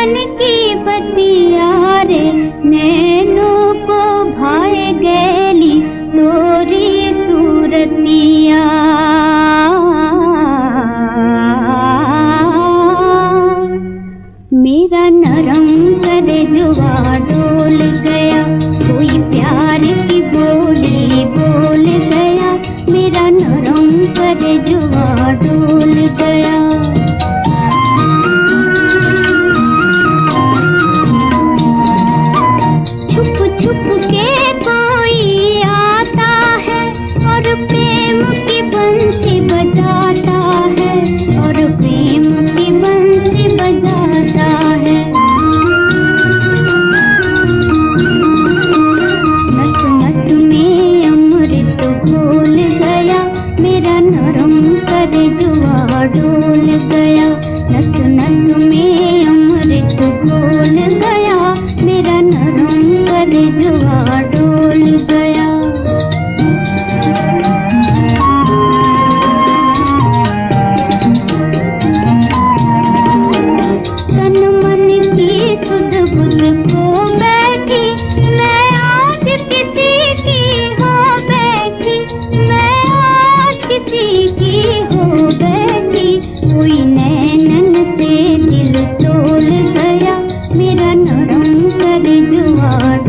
मन की बतिया रे नैनो को भाई गैली, तोरी सूरतिया मेरा नरम कर जुआ डोल गया, कोई प्यार की बोली बोल गया, मेरा नरम कर जुआ भ्रम कर जुआ या न नस नसु दिल तोल गया मेरा दलोया मिरम् जुवाद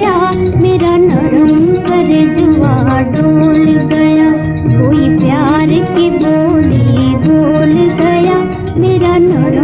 ನಡ